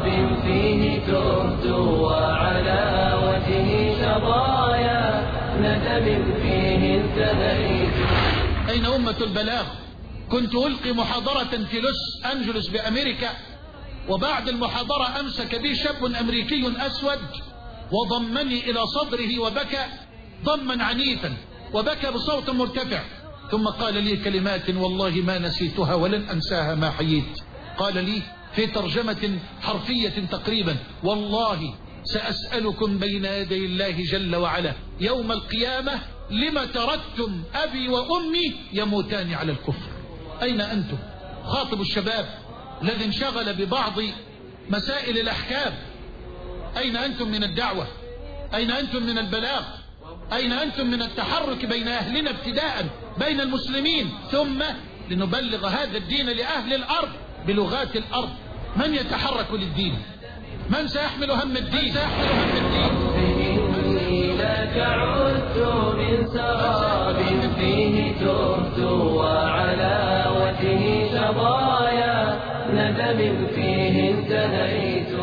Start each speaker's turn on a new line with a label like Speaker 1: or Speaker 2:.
Speaker 1: شراب فيه تهت وعلى وجهه شظايا. ندم فيه انتهيت
Speaker 2: أين أمة البلاغ؟ كنت ألقي محاضرة في لوس أنجلوس بأمريكا وبعد المحاضرة أمسك بي شاب أمريكي أسود وضمني إلى صدره وبكى ضما عنيفا وبكى بصوت مرتفع. ثم قال لي كلمات والله ما نسيتها ولن أنساها ما حييت. قال لي في ترجمة حرفية تقريبا. والله سأسألكم بين يدي الله جل وعلا يوم القيامة لما تركتم أبي وأمي يموتان على الكفر؟ أين أنتم؟ خاطب الشباب الذي انشغل ببعض مسائل الأحكام. أين أنتم من الدعوة؟ أين أنتم من البلاغ؟ أين أنتم من التحرك بين أهلنا ابتداء بين المسلمين؟ ثم لنبلغ هذا الدين لأهل الأرض. بلغات الأرض. من يتحرك للدين؟ من سيحمل هم الدين؟ سيحمل هم الدين؟
Speaker 1: إني لك عدت من سراب فيه تهت وعلى وجهه شظايا ندم فيه انتهيت.